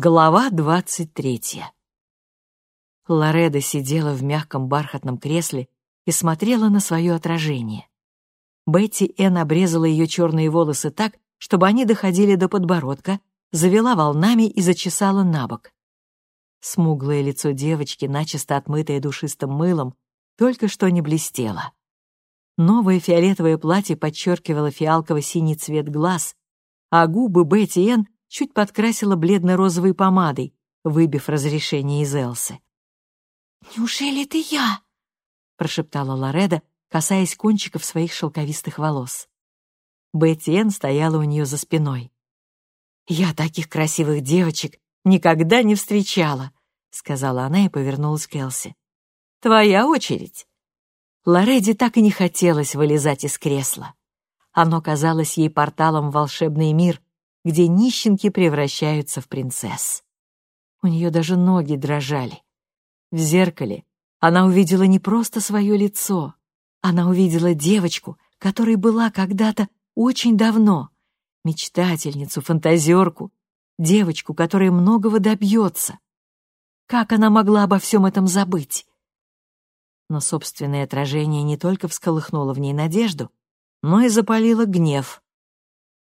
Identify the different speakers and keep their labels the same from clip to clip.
Speaker 1: Глава двадцать третья. Лореда сидела в мягком бархатном кресле и смотрела на свое отражение. Бетти Энн обрезала ее черные волосы так, чтобы они доходили до подбородка, завела волнами и зачесала на бок. Смуглое лицо девочки, начисто отмытое душистым мылом, только что не блестело. Новое фиолетовое платье подчеркивало фиалково-синий цвет глаз, а губы Бетти Энн чуть подкрасила бледно-розовой помадой, выбив разрешение из Элсы.
Speaker 2: «Неужели это я?» — прошептала Лореда, касаясь кончиков своих шелковистых волос.
Speaker 1: Бетти Энн стояла у нее за спиной. «Я таких красивых девочек никогда не встречала», — сказала она и повернулась к Элси. «Твоя очередь». Лореде так и не хотелось вылезать из кресла. Оно казалось ей порталом в волшебный мир, где нищенки превращаются в принцесс. У нее даже ноги дрожали. В зеркале она увидела не просто свое лицо, она увидела девочку, которой была когда-то очень давно, мечтательницу, фантазерку, девочку, которая многого добьется. Как она могла обо всем этом забыть? Но собственное отражение не только всколыхнуло в ней надежду, но и запалило гнев.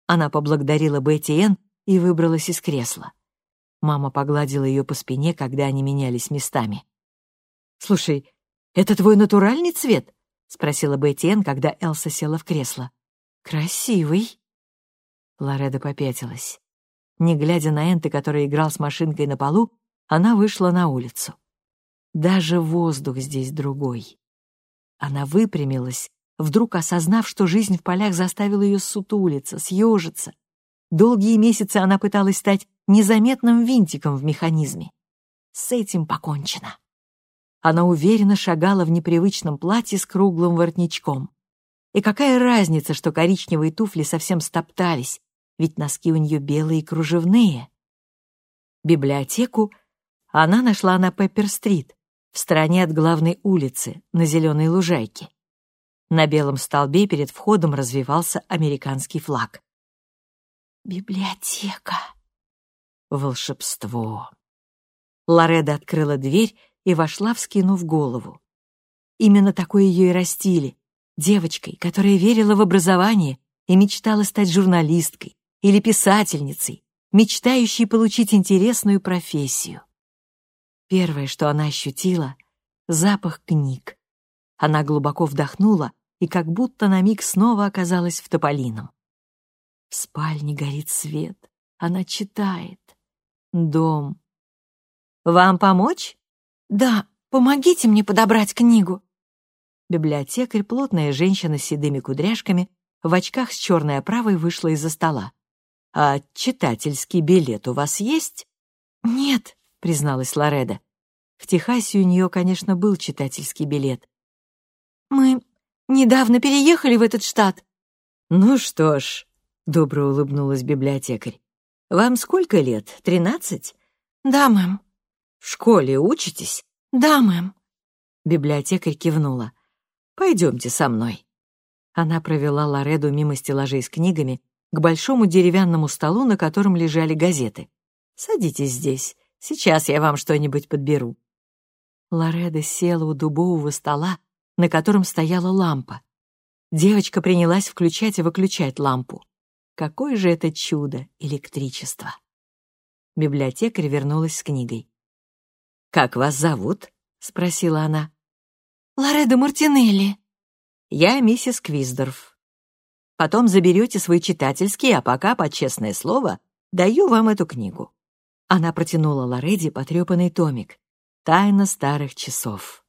Speaker 1: Она поблагодарила Бетти Энн и выбралась из кресла. Мама погладила ее по спине, когда они менялись местами. «Слушай, это твой натуральный цвет?» — спросила Бетти Энн, когда Элса села в кресло. «Красивый». Лореда попятилась. Не глядя на Энты, который играл с машинкой на полу, она вышла на улицу. Даже воздух здесь другой. Она выпрямилась вдруг осознав, что жизнь в полях заставила ее сутулиться, съежиться. Долгие месяцы она пыталась стать незаметным винтиком в механизме. С этим покончено. Она уверенно шагала в непривычном платье с круглым воротничком. И какая разница, что коричневые туфли совсем стоптались, ведь носки у нее белые и кружевные. Библиотеку она нашла на Пеппер-стрит, в стороне от главной улицы, на зеленой лужайке. На белом столбе перед входом развивался американский флаг.
Speaker 2: «Библиотека!»
Speaker 1: Волшебство. Лореда открыла дверь и вошла, вскинув голову. Именно такой ее и растили, девочкой, которая верила в образование и мечтала стать журналисткой или писательницей, мечтающей получить интересную профессию. Первое, что она ощутила — запах книг. Она глубоко вдохнула и как будто на миг снова оказалась в Тополином. В спальне горит свет. Она читает. Дом. «Вам помочь?»
Speaker 2: «Да, помогите мне подобрать книгу».
Speaker 1: Библиотекарь, плотная женщина с седыми кудряшками, в очках с черной оправой вышла из-за стола. «А читательский билет у вас есть?»
Speaker 2: «Нет», — призналась Лореда.
Speaker 1: В Техасе у нее, конечно, был читательский билет.
Speaker 2: «Мы Недавно переехали в этот штат».
Speaker 1: «Ну что ж», — добро улыбнулась библиотекарь. «Вам сколько лет? Тринадцать?»
Speaker 2: «Да, мэм».
Speaker 1: «В школе учитесь?»
Speaker 2: «Да, мэм».
Speaker 1: Библиотекарь кивнула. «Пойдемте со мной». Она провела Лореду мимо стеллажей с книгами к большому деревянному столу, на котором лежали газеты. «Садитесь здесь. Сейчас я вам что-нибудь подберу». Лореда села у дубового стола, на котором стояла лампа. Девочка принялась включать и выключать лампу. Какое же это чудо электричество! Библиотекарь вернулась с книгой. «Как вас зовут?» — спросила она.
Speaker 2: «Лоредо Мартинелли».
Speaker 1: «Я миссис Квиздорф. Потом заберете свой читательский, а пока, под честное слово, даю вам эту книгу». Она протянула Лореде потрепанный томик «Тайна старых часов».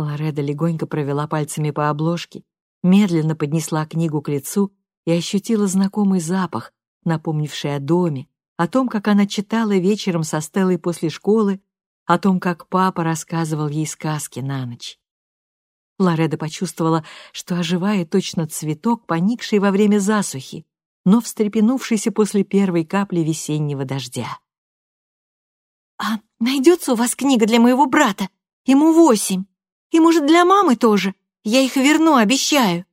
Speaker 1: Лореда легонько провела пальцами по обложке, медленно поднесла книгу к лицу и ощутила знакомый запах, напомнивший о доме, о том, как она читала вечером со Стеллой после школы, о том, как папа рассказывал ей сказки на ночь. Лореда почувствовала, что оживает точно цветок, поникший во время засухи, но встрепенувшийся после первой капли весеннего дождя.
Speaker 2: «А найдется у вас книга для моего брата? Ему восемь!» И, может, для мамы тоже. Я их верну, обещаю».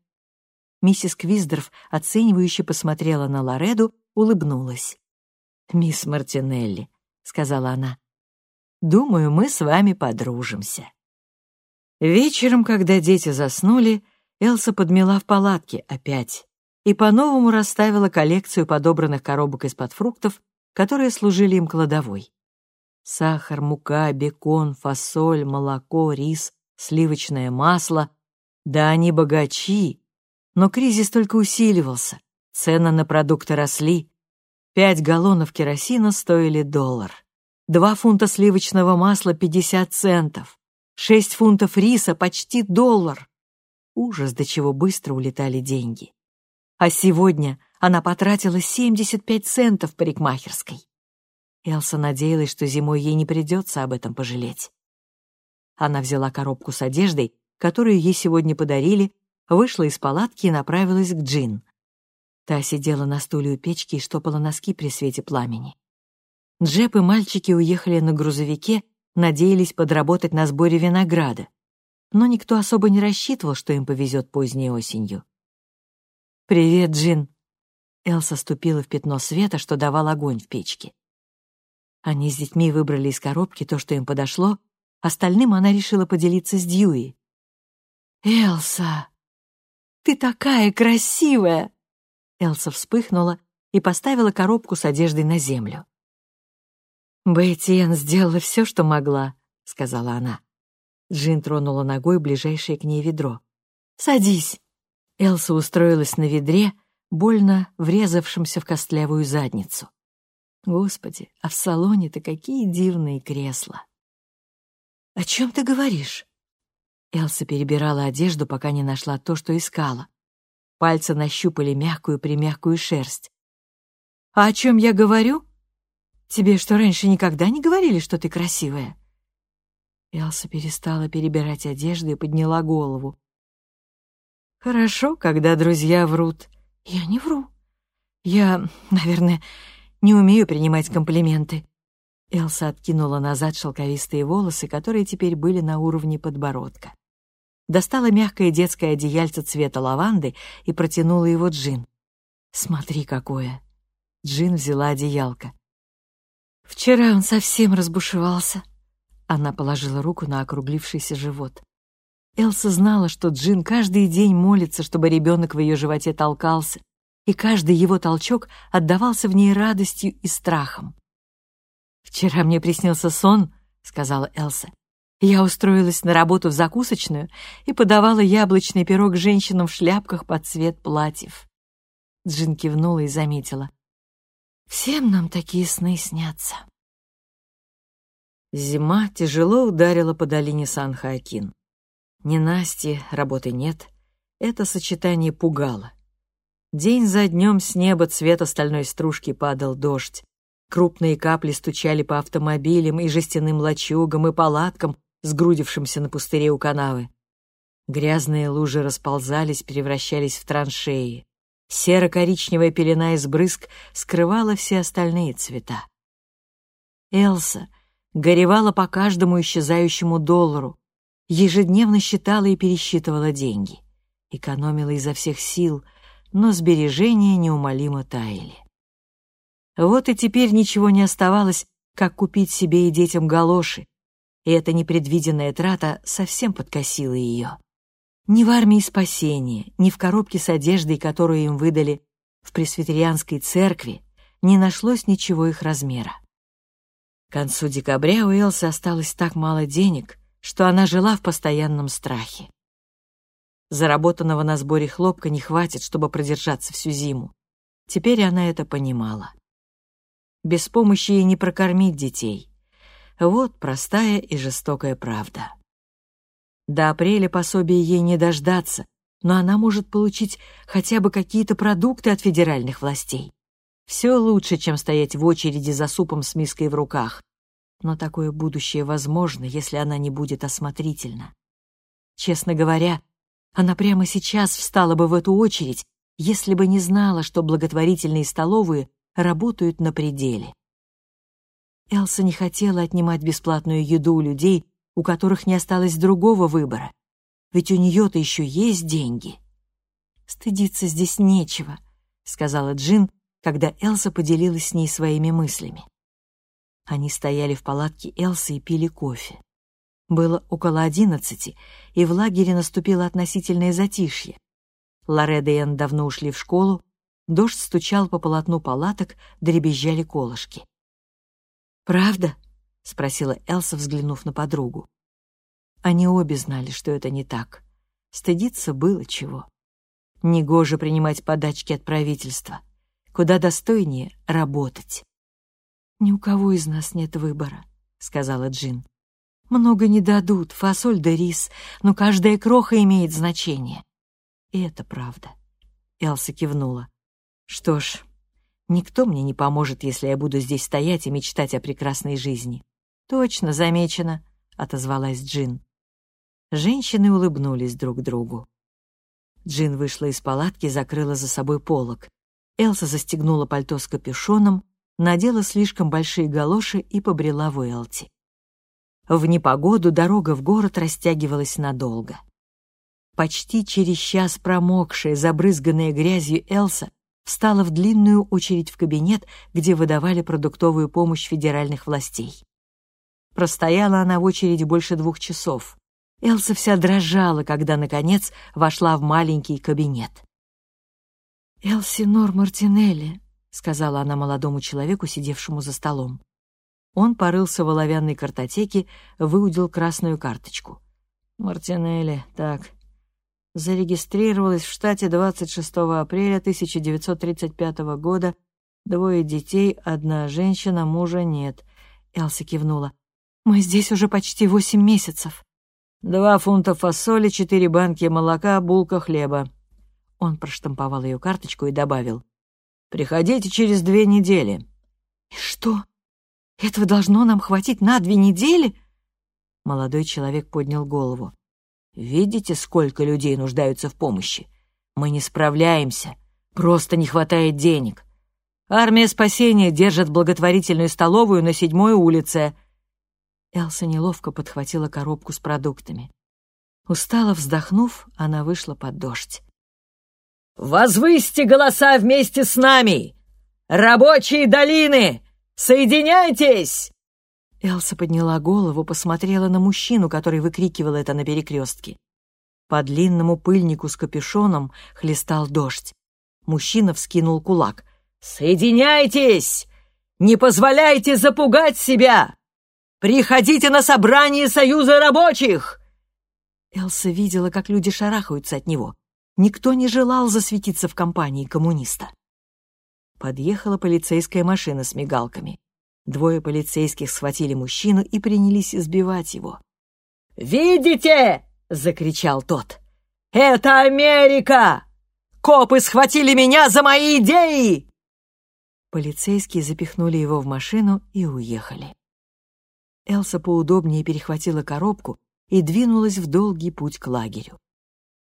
Speaker 1: Миссис Квиздорф оценивающе посмотрела на Лореду, улыбнулась. «Мисс Мартинелли, сказала она. «Думаю, мы с вами подружимся». Вечером, когда дети заснули, Элса подмела в палатке опять и по-новому расставила коллекцию подобранных коробок из-под фруктов, которые служили им кладовой. Сахар, мука, бекон, фасоль, молоко, рис, сливочное масло. Да они богачи. Но кризис только усиливался. Цены на продукты росли. Пять галлонов керосина стоили доллар. Два фунта сливочного масла — 50 центов. Шесть фунтов риса — почти доллар. Ужас, до чего быстро улетали деньги. А сегодня она потратила 75 центов парикмахерской. Элса надеялась, что зимой ей не придется об этом пожалеть. Она взяла коробку с одеждой, которую ей сегодня подарили, вышла из палатки и направилась к Джин. Та сидела на стуле у печки и штопала носки при свете пламени. Джеб и мальчики уехали на грузовике, надеялись подработать на сборе винограда. Но никто особо не рассчитывал, что им повезет поздней осенью. «Привет, Джин!» Элса ступила в пятно света, что давал огонь в печке. Они с детьми выбрали из коробки то, что им подошло, остальным она решила поделиться с Дьюи. «Элса, ты такая красивая!» Элса вспыхнула и поставила коробку с одеждой на землю. «Бэйтиен сделала все, что могла», — сказала она. Джин тронула ногой ближайшее к ней ведро. «Садись!» Элса устроилась на ведре, больно врезавшемся в костлявую задницу. Господи, а в салоне-то какие дивные кресла. «О чем ты говоришь?» Элса перебирала одежду, пока не нашла то, что искала. Пальцы нащупали мягкую-примягкую шерсть. «А о чем я говорю? Тебе что, раньше никогда не говорили, что ты красивая?» Элса перестала перебирать одежду и подняла голову. Хорошо, когда друзья врут. Я не вру. Я, наверное, не умею принимать комплименты. Элса откинула назад шелковистые волосы, которые теперь были на уровне подбородка. Достала мягкое детское одеяльце цвета лаванды и протянула его Джин. «Смотри, какое!» Джин взяла одеялко. «Вчера он совсем разбушевался». Она положила руку на округлившийся живот. Элса знала, что Джин каждый день молится, чтобы ребенок в ее животе толкался, и каждый его толчок отдавался в ней радостью и страхом. «Вчера мне приснился сон», — сказала Элса. «Я устроилась на работу в закусочную и подавала яблочный пирог женщинам в шляпках под цвет платьев». Джин кивнула и заметила. «Всем нам такие сны снятся». Зима тяжело ударила по долине Сан-Хоакин. Ни Насти, работы нет. Это сочетание пугало. День за днем с неба цвета стальной стружки падал дождь. Крупные капли стучали по автомобилям и жестяным лачугам и палаткам, сгрудившимся на пустыре у канавы. Грязные лужи расползались, превращались в траншеи. Серо-коричневая пелена из брызг скрывала все остальные цвета. Элса горевала по каждому исчезающему доллару, ежедневно считала и пересчитывала деньги. Экономила изо всех сил, но сбережения неумолимо таяли. Вот и теперь ничего не оставалось, как купить себе и детям галоши, и эта непредвиденная трата совсем подкосила ее. Ни в армии спасения, ни в коробке с одеждой, которую им выдали в пресвитерианской церкви, не нашлось ничего их размера. К концу декабря у Элсы осталось так мало денег, что она жила в постоянном страхе. Заработанного на сборе хлопка не хватит, чтобы продержаться всю зиму. Теперь она это понимала. Без помощи ей не прокормить детей. Вот простая и жестокая правда. До апреля пособия ей не дождаться, но она может получить хотя бы какие-то продукты от федеральных властей. Все лучше, чем стоять в очереди за супом с миской в руках, но такое будущее возможно, если она не будет осмотрительна. Честно говоря, она прямо сейчас встала бы в эту очередь, если бы не знала, что благотворительные столовые работают на пределе. Элса не хотела отнимать бесплатную еду у людей, у которых не осталось другого выбора, ведь у нее-то еще есть деньги. «Стыдиться здесь нечего», — сказала Джин, когда Элса поделилась с ней своими мыслями. Они стояли в палатке Элсы и пили кофе. Было около одиннадцати, и в лагере наступило относительное затишье. Лореда и Энн давно ушли в школу, дождь стучал по полотну палаток, дребезжали колышки. «Правда?» — спросила Элса, взглянув на подругу. Они обе знали, что это не так. Стыдиться было чего. Негоже принимать подачки от правительства. Куда достойнее работать. «Ни у кого из нас нет выбора», — сказала Джин. «Много не дадут, фасоль да рис, но каждая кроха имеет значение». И это правда. Элса кивнула. «Что ж, никто мне не поможет, если я буду здесь стоять и мечтать о прекрасной жизни». «Точно замечено», — отозвалась Джин. Женщины улыбнулись друг другу. Джин вышла из палатки и закрыла за собой полог. Элса застегнула пальто с капюшоном, надела слишком большие галоши и побрела в Уэлти. В непогоду дорога в город растягивалась надолго. Почти через час промокшая, забрызганная грязью Элса встала в длинную очередь в кабинет, где выдавали продуктовую помощь федеральных властей. Простояла она в очереди больше двух часов. Элса вся дрожала, когда, наконец, вошла в маленький кабинет. «Элси Нор Мартинелли», — сказала она молодому человеку, сидевшему за столом. Он порылся в оловянной картотеке, выудил красную карточку. «Мартинелли, так. Зарегистрировалась в штате 26 апреля 1935 года. Двое детей, одна женщина, мужа нет». Элса кивнула. «Мы здесь уже почти восемь месяцев». Два фунта фасоли, четыре банки молока, булка хлеба. Он проштамповал ее карточку и добавил. «Приходите через две недели». «И что? Этого должно нам хватить на две недели?» Молодой человек поднял голову. «Видите, сколько людей нуждаются в помощи? Мы не справляемся. Просто не хватает денег. Армия спасения держит благотворительную столовую на седьмой улице. Элса неловко подхватила коробку с продуктами. Устало вздохнув, она вышла под дождь. «Возвысьте голоса вместе с нами! Рабочие долины! Соединяйтесь!» Элса подняла голову, посмотрела на мужчину, который выкрикивал это на перекрестке. По длинному пыльнику с капюшоном хлестал дождь. Мужчина вскинул кулак. «Соединяйтесь! Не позволяйте запугать себя! Приходите на собрание Союза рабочих!» Элса видела, как люди шарахаются от него. Никто не желал засветиться в компании коммуниста. Подъехала полицейская машина с мигалками. Двое полицейских схватили мужчину и принялись избивать его. «Видите?» — закричал тот. «Это Америка! Копы схватили меня за мои идеи!» Полицейские запихнули его в машину и уехали. Элса поудобнее перехватила коробку и двинулась в долгий путь к лагерю.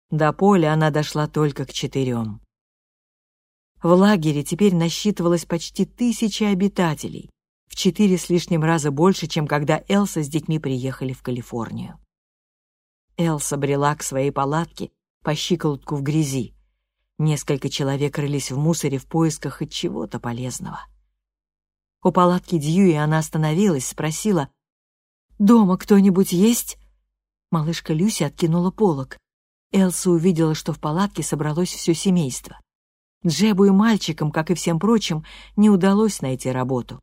Speaker 1: До поля она дошла только к четырем. В лагере теперь насчитывалось почти тысяча обитателей, в четыре с лишним раза больше, чем когда Элса с детьми приехали в Калифорнию. Элса брела к своей палатке по щиколотку в грязи. Несколько человек рылись в мусоре в поисках хоть чего-то полезного. У палатки Дьюи она остановилась, спросила, «Дома кто-нибудь есть?» Малышка Люси откинула полог. Элса увидела, что в палатке собралось все семейство. Джебу и мальчикам, как и всем прочим, не удалось найти работу.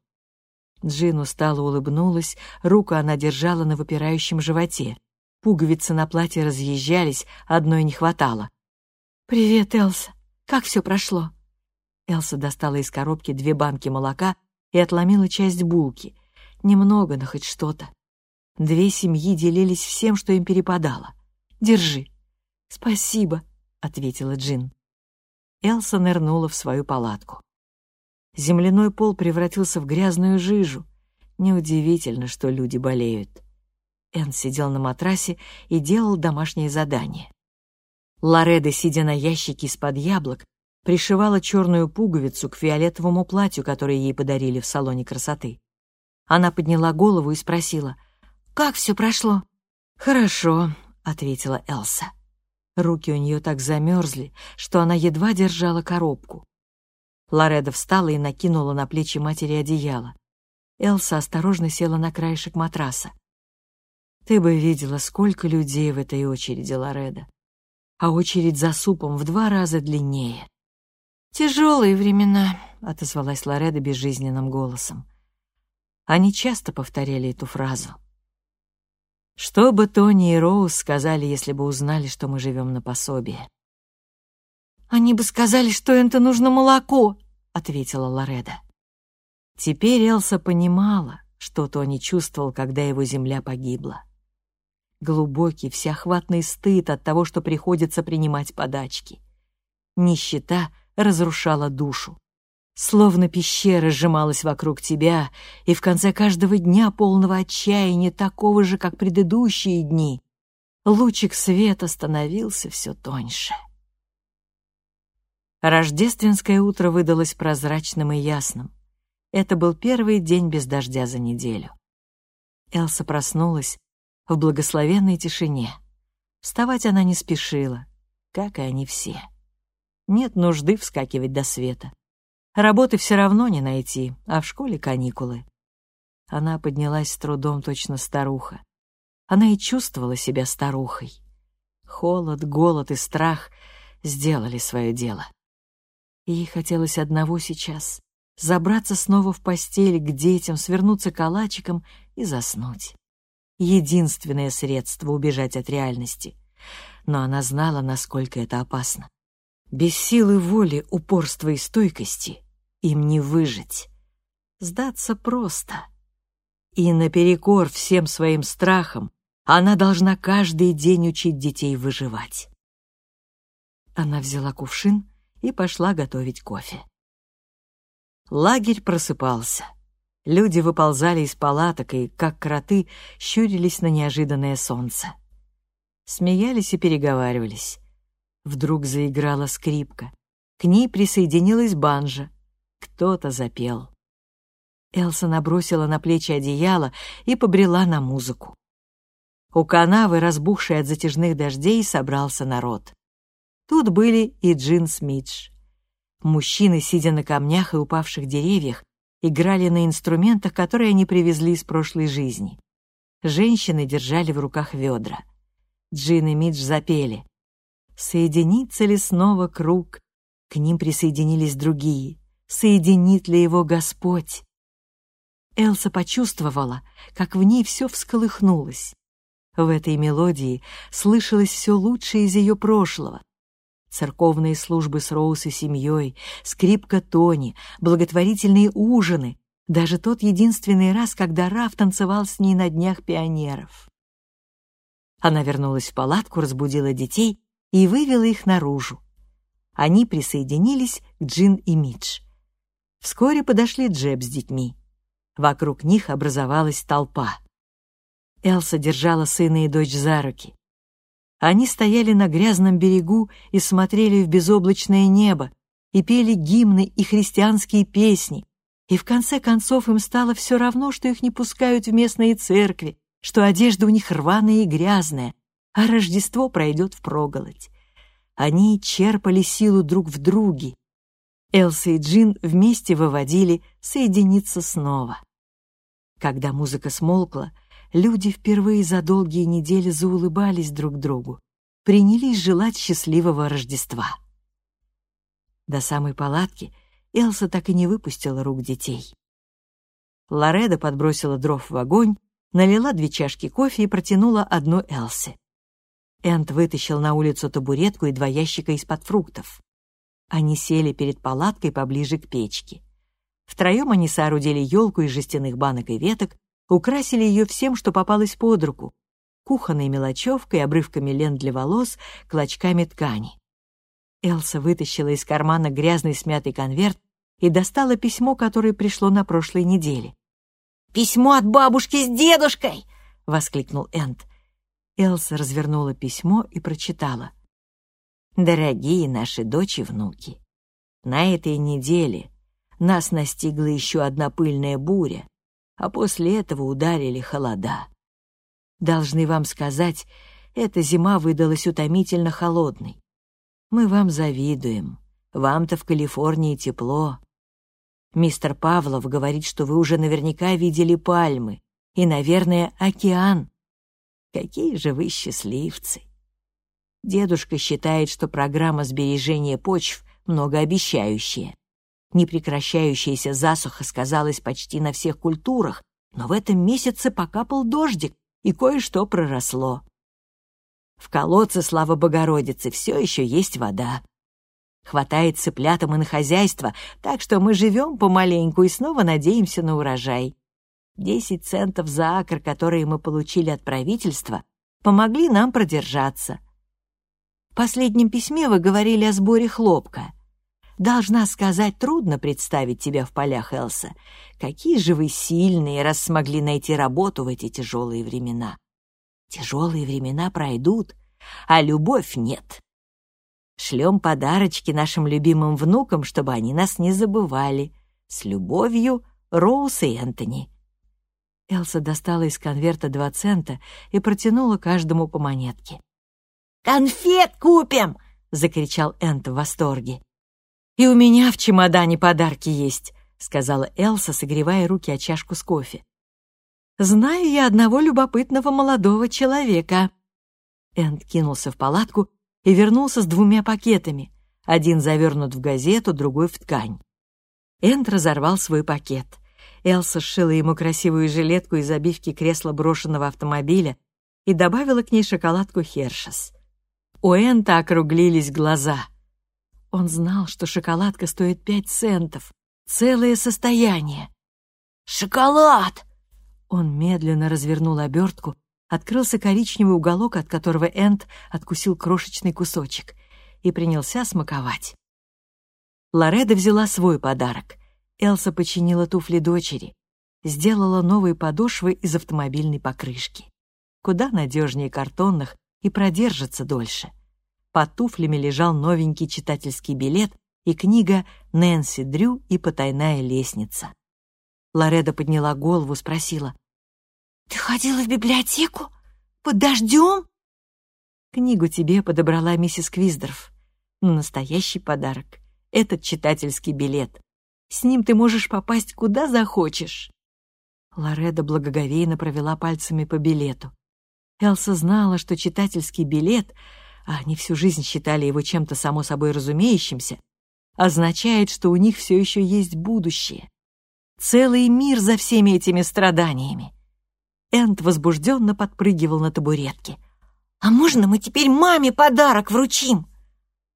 Speaker 1: Джин устало улыбнулась, руку она держала на выпирающем животе. Пуговицы на платье разъезжались, одной не хватало. «Привет, Элса. Как все прошло?» Элса достала из коробки две банки молока и отломила часть булки. Немного, но хоть что-то. Две семьи делились всем, что им перепадало. Держи. Спасибо, ответила Джин. Элса нырнула в свою палатку. Земляной пол превратился в грязную жижу. Неудивительно, что люди болеют. Эн сидел на матрасе и делал домашнее задание. Лореда, сидя на ящике из-под яблок, пришивала черную пуговицу к фиолетовому платью, которое ей подарили в салоне красоты. Она подняла голову и спросила — как все прошло?» «Хорошо», — ответила Элса. Руки у нее так замерзли, что она едва держала коробку. Лореда встала и накинула на плечи матери одеяло. Элса осторожно села на краешек матраса. «Ты бы видела, сколько людей в этой очереди, Лореда. А очередь за супом в два раза длиннее».
Speaker 2: «Тяжелые времена», —
Speaker 1: отозвалась Лореда безжизненным голосом. Они часто повторяли эту фразу. Что бы Тони и Роуз сказали, если бы узнали, что мы живем на пособие?
Speaker 2: «Они бы сказали, что это нужно молоко», — ответила Лореда.
Speaker 1: Теперь Элса понимала, что Тони чувствовал, когда его земля погибла. Глубокий, всеохватный стыд от того, что приходится принимать подачки. Нищета разрушала душу. Словно пещера сжималась вокруг тебя, и в конце каждого дня полного отчаяния, такого же, как предыдущие дни, лучик света становился все тоньше. Рождественское утро выдалось прозрачным и ясным. Это был первый день без дождя за неделю. Элса проснулась в благословенной тишине. Вставать она не спешила, как и они все. Нет нужды вскакивать до света. Работы все равно не найти, а в школе каникулы. Она поднялась с трудом, точно старуха. Она и чувствовала себя старухой. Холод, голод и страх сделали свое дело. Ей хотелось одного сейчас забраться снова в постель к детям, свернуться калачиком и заснуть. Единственное средство убежать от реальности. Но она знала, насколько это опасно. Без силы воли, упорства и стойкости им не выжить. Сдаться просто. И наперекор всем своим страхам она должна каждый день учить детей выживать. Она взяла кувшин и пошла готовить кофе. Лагерь просыпался. Люди выползали из палаток и, как кроты, щурились на неожиданное солнце. Смеялись и переговаривались. Вдруг заиграла скрипка. К ней присоединилась банжа. Кто-то запел. Элса набросила на плечи одеяло и побрела на музыку. У канавы, разбухшей от затяжных дождей, собрался народ. Тут были и Джин Смидж. Мужчины, сидя на камнях и упавших деревьях, играли на инструментах, которые они привезли из прошлой жизни. Женщины держали в руках ведра. Джин и Мидж запели. «Соединится ли снова круг?» К ним присоединились другие. «Соединит ли его Господь?» Элса почувствовала, как в ней все всколыхнулось. В этой мелодии слышалось все лучшее из ее прошлого, церковные службы с Роуз и семьей, скрипка Тони, благотворительные ужины, даже тот единственный раз, когда Раф танцевал с ней на днях пионеров. Она вернулась в палатку, разбудила детей и вывела их наружу. Они присоединились к Джин и Мидж. Вскоре подошли Джеб с детьми. Вокруг них образовалась толпа. Элса держала сына и дочь за руки. Они стояли на грязном берегу и смотрели в безоблачное небо, и пели гимны и христианские песни, и в конце концов им стало все равно, что их не пускают в местные церкви, что одежда у них рваная и грязная, а Рождество пройдет впроголодь. Они черпали силу друг в друге. Элса и Джин вместе выводили «Соединиться снова». Когда музыка смолкла, люди впервые за долгие недели заулыбались друг другу, принялись желать счастливого Рождества. До самой палатки Элса так и не выпустила рук детей. Лореда подбросила дров в огонь, налила две чашки кофе и протянула одну Элсе. Энд вытащил на улицу табуретку и два ящика из-под фруктов. Они сели перед палаткой поближе к печке. Втроем они соорудили елку из жестяных банок и веток, украсили ее всем, что попалось под руку, кухонной мелочевкой, обрывками лент для волос, клочками ткани. Элса вытащила из кармана грязный смятый конверт и достала письмо, которое пришло на прошлой неделе.
Speaker 2: «Письмо от бабушки с дедушкой!» — воскликнул Энд.
Speaker 1: Элса развернула письмо и прочитала. «Дорогие наши дочь и внуки, на этой неделе нас настигла еще одна пыльная буря, а после этого ударили холода. Должны вам сказать, эта зима выдалась утомительно холодной. Мы вам завидуем. Вам-то в Калифорнии тепло. Мистер Павлов говорит, что вы уже наверняка видели пальмы и, наверное, океан. Какие же вы счастливцы! Дедушка считает, что программа сбережения почв многообещающая. Непрекращающаяся засуха сказалась почти на всех культурах, но в этом месяце покапал дождик, и кое-что проросло. В колодце, слава Богородице, все еще есть вода. Хватает цыплятам и на хозяйство, так что мы живем помаленьку и снова надеемся на урожай. Десять центов за акр, которые мы получили от правительства, помогли нам продержаться. В последнем письме вы говорили о сборе хлопка. Должна сказать, трудно представить тебя в полях, Элса. Какие же вы сильные, раз смогли найти работу в эти тяжелые времена. Тяжелые времена пройдут, а любовь нет. Шлем подарочки нашим любимым внукам, чтобы они нас не забывали. С любовью, Роуз и Энтони. Элса достала из конверта два цента и протянула каждому по монетке. «Конфет купим!» — закричал Энт в восторге. «И у меня в чемодане подарки есть», — сказала Элса, согревая руки о чашку с кофе. «Знаю я одного любопытного молодого человека». Энд кинулся в палатку и вернулся с двумя пакетами. Один завернут в газету, другой в ткань. Энд разорвал свой пакет. Элса сшила ему красивую жилетку из обивки кресла брошенного автомобиля и добавила к ней шоколадку Хершес. У Энта округлились глаза — он знал, что шоколадка стоит пять центов. Целое состояние. «Шоколад!» Он медленно развернул обертку, открылся коричневый уголок, от которого Энд откусил крошечный кусочек, и принялся смаковать. Лореда взяла свой подарок. Элса починила туфли дочери, сделала новые подошвы из автомобильной покрышки. Куда надежнее картонных и продержится дольше. Под туфлями лежал новенький читательский билет и книга «Нэнси Дрю и потайная лестница». Лореда подняла голову, спросила. «Ты ходила в библиотеку? Под дождем?» «Книгу тебе подобрала миссис Квиздорф. Настоящий подарок. Этот читательский билет. С ним ты можешь попасть куда захочешь». Лореда благоговейно провела пальцами по билету. Элса знала, что читательский билет а они всю жизнь считали его чем-то само собой разумеющимся, означает, что у них все еще есть будущее. Целый мир за всеми этими страданиями. Энд возбужденно подпрыгивал на табуретке. «А можно мы теперь маме подарок вручим?»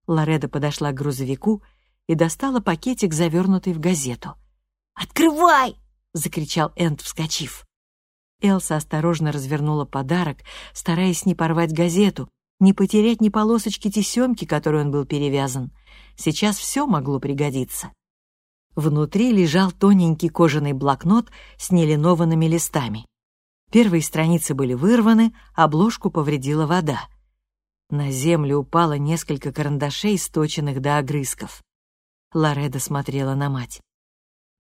Speaker 1: Лореда подошла к грузовику и достала пакетик, завернутый в газету. «Открывай!» — закричал Энд, вскочив. Элса осторожно развернула подарок, стараясь не порвать газету, не потерять ни полосочки тесемки, которой он был перевязан. Сейчас все могло пригодиться. Внутри лежал тоненький кожаный блокнот с нелинованными листами. Первые страницы были вырваны, обложку повредила вода. На землю упало несколько карандашей, сточенных до огрызков. Лореда смотрела на мать.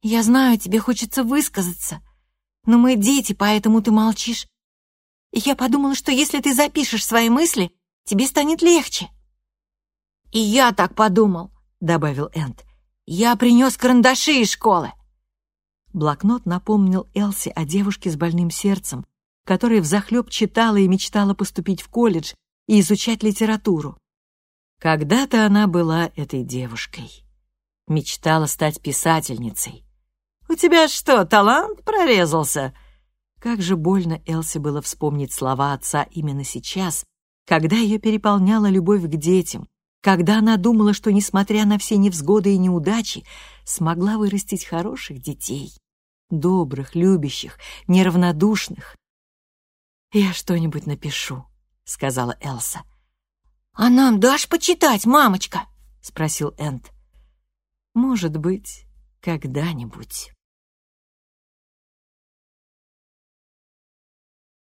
Speaker 1: «Я знаю, тебе хочется высказаться, но мы дети, поэтому ты молчишь. И я подумала, что если ты запишешь свои мысли, тебе станет легче». «И я так подумал», — добавил Энд. «Я принес карандаши из школы». Блокнот напомнил Элси о девушке с больным сердцем, которая взахлеб читала и мечтала поступить в колледж и изучать литературу. Когда-то она была этой девушкой. Мечтала стать писательницей. «У тебя что, талант прорезался?» Как же больно Элси было вспомнить слова отца именно сейчас, когда ее переполняла любовь к детям, когда она думала, что, несмотря на все невзгоды и неудачи, смогла вырастить хороших детей, добрых, любящих, неравнодушных. «Я что-нибудь напишу», — сказала Элса. «А нам дашь почитать, мамочка?» — спросил Энд. «Может быть, когда-нибудь».